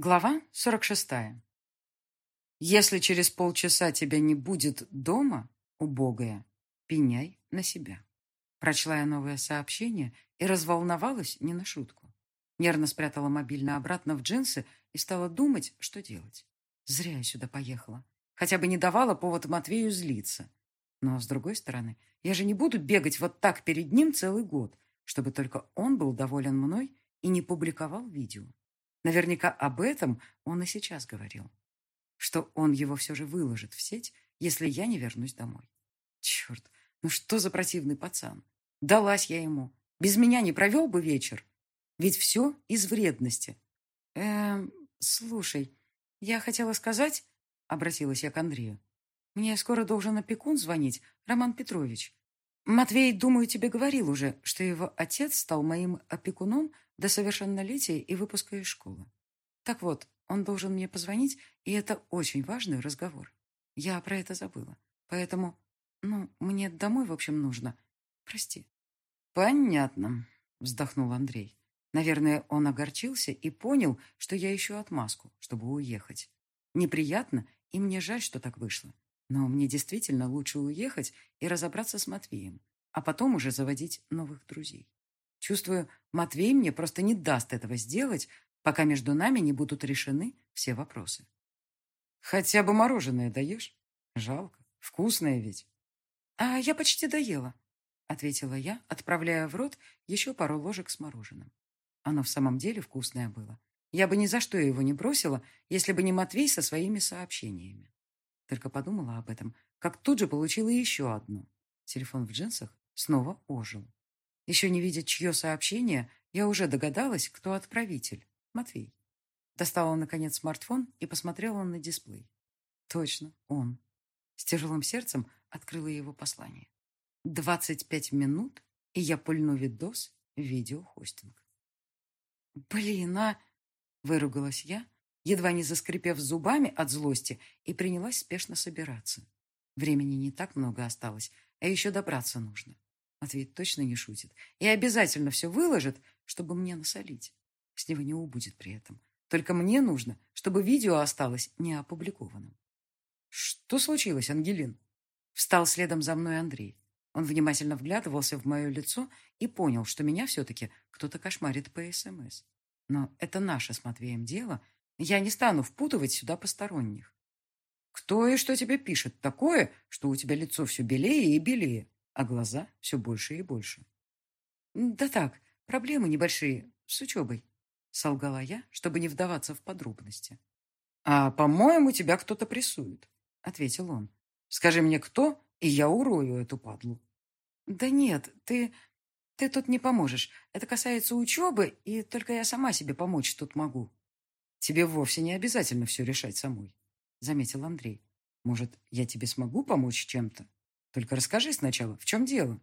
Глава 46. Если через полчаса тебя не будет дома, убогая, пеняй на себя. Прочла я новое сообщение и разволновалась не на шутку. Нервно спрятала мобильно обратно в джинсы и стала думать, что делать. Зря я сюда поехала. Хотя бы не давала повод Матвею злиться. Но, с другой стороны, я же не буду бегать вот так перед ним целый год, чтобы только он был доволен мной и не публиковал видео. Наверняка об этом он и сейчас говорил. Что он его все же выложит в сеть, если я не вернусь домой. Черт, ну что за противный пацан? Далась я ему. Без меня не провел бы вечер. Ведь все из вредности. Эм, слушай, я хотела сказать, обратилась я к Андрею. Мне скоро должен опекун звонить, Роман Петрович. Матвей, думаю, тебе говорил уже, что его отец стал моим опекуном до совершеннолетия и выпуска из школы. Так вот, он должен мне позвонить, и это очень важный разговор. Я про это забыла. Поэтому, ну, мне домой, в общем, нужно. Прости. Понятно, вздохнул Андрей. Наверное, он огорчился и понял, что я ищу отмазку, чтобы уехать. Неприятно, и мне жаль, что так вышло. Но мне действительно лучше уехать и разобраться с Матвеем, а потом уже заводить новых друзей. Чувствую, Матвей мне просто не даст этого сделать, пока между нами не будут решены все вопросы. Хотя бы мороженое даешь? Жалко. Вкусное ведь. А я почти доела, ответила я, отправляя в рот еще пару ложек с мороженым. Оно в самом деле вкусное было. Я бы ни за что его не бросила, если бы не Матвей со своими сообщениями. Только подумала об этом, как тут же получила еще одно. Телефон в джинсах снова ожил. Еще не видя, чье сообщение, я уже догадалась, кто отправитель. Матвей. Достала, наконец, смартфон и посмотрела на дисплей. Точно, он. С тяжелым сердцем открыла его послание. Двадцать пять минут, и я пульну видос видеохостинг. «Блин, а...» — выругалась я, едва не заскрипев зубами от злости, и принялась спешно собираться. Времени не так много осталось, а еще добраться нужно. Ответ точно не шутит. И обязательно все выложит, чтобы мне насолить. С него не убудет при этом. Только мне нужно, чтобы видео осталось неопубликованным. Что случилось, Ангелин? Встал следом за мной Андрей. Он внимательно вглядывался в мое лицо и понял, что меня все-таки кто-то кошмарит по СМС. Но это наше с Матвеем дело. Я не стану впутывать сюда посторонних. Кто и что тебе пишет такое, что у тебя лицо все белее и белее? А глаза все больше и больше. «Да так, проблемы небольшие с учебой», — солгала я, чтобы не вдаваться в подробности. «А, по-моему, тебя кто-то прессует», — ответил он. «Скажи мне, кто, и я урою эту падлу». «Да нет, ты... ты тут не поможешь. Это касается учебы, и только я сама себе помочь тут могу». «Тебе вовсе не обязательно все решать самой», — заметил Андрей. «Может, я тебе смогу помочь чем-то?» Только расскажи сначала, в чем дело?»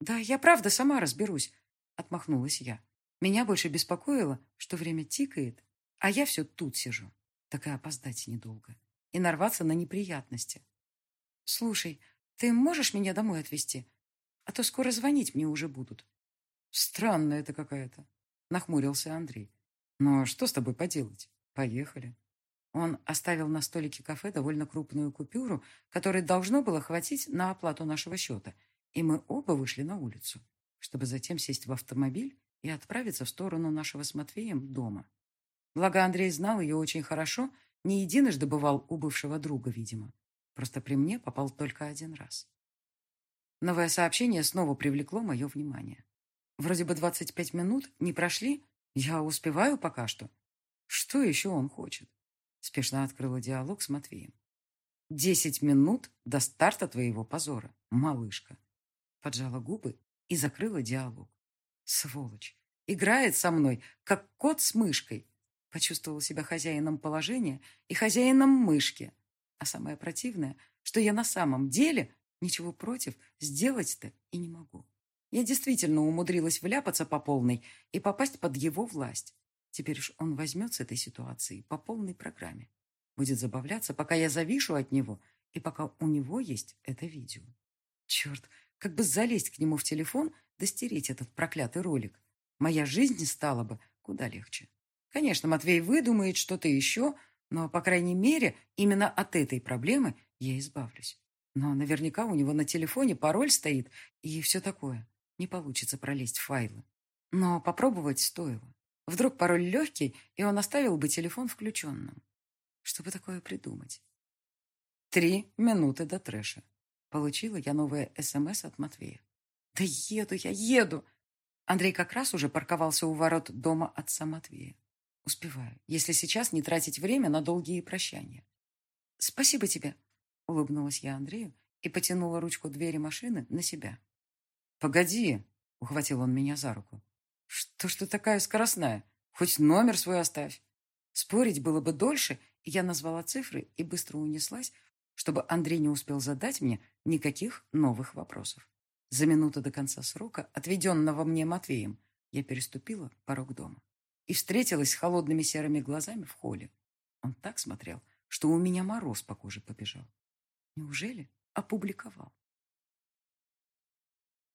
«Да я правда сама разберусь», — отмахнулась я. Меня больше беспокоило, что время тикает, а я все тут сижу. Так и опоздать недолго. И нарваться на неприятности. «Слушай, ты можешь меня домой отвезти? А то скоро звонить мне уже будут». «Странно это какая-то», — нахмурился Андрей. «Но что с тобой поделать? Поехали». Он оставил на столике кафе довольно крупную купюру, которой должно было хватить на оплату нашего счета, и мы оба вышли на улицу, чтобы затем сесть в автомобиль и отправиться в сторону нашего с Матвеем дома. Благо Андрей знал ее очень хорошо, не единожды бывал у бывшего друга, видимо. Просто при мне попал только один раз. Новое сообщение снова привлекло мое внимание. Вроде бы 25 минут не прошли, я успеваю пока что. Что еще он хочет? Спешно открыла диалог с Матвеем. «Десять минут до старта твоего позора, малышка!» Поджала губы и закрыла диалог. «Сволочь! Играет со мной, как кот с мышкой!» Почувствовала себя хозяином положения и хозяином мышки. А самое противное, что я на самом деле ничего против сделать-то и не могу. Я действительно умудрилась вляпаться по полной и попасть под его власть. Теперь уж он возьмет с этой ситуации по полной программе. Будет забавляться, пока я завишу от него и пока у него есть это видео. Черт, как бы залезть к нему в телефон да стереть этот проклятый ролик. Моя жизнь стала бы куда легче. Конечно, Матвей выдумает что-то еще, но, по крайней мере, именно от этой проблемы я избавлюсь. Но наверняка у него на телефоне пароль стоит и все такое. Не получится пролезть в файлы. Но попробовать стоило. Вдруг пароль легкий, и он оставил бы телефон включенным. Что бы такое придумать? Три минуты до трэша. Получила я новое СМС от Матвея. Да еду я, еду! Андрей как раз уже парковался у ворот дома отца Матвея. Успеваю, если сейчас не тратить время на долгие прощания. Спасибо тебе, улыбнулась я Андрею и потянула ручку двери машины на себя. Погоди, ухватил он меня за руку. Что ж ты такая скоростная? Хоть номер свой оставь. Спорить было бы дольше, и я назвала цифры и быстро унеслась, чтобы Андрей не успел задать мне никаких новых вопросов. За минуту до конца срока, отведенного мне Матвеем, я переступила порог дома и встретилась с холодными серыми глазами в холле. Он так смотрел, что у меня мороз по коже побежал. Неужели опубликовал?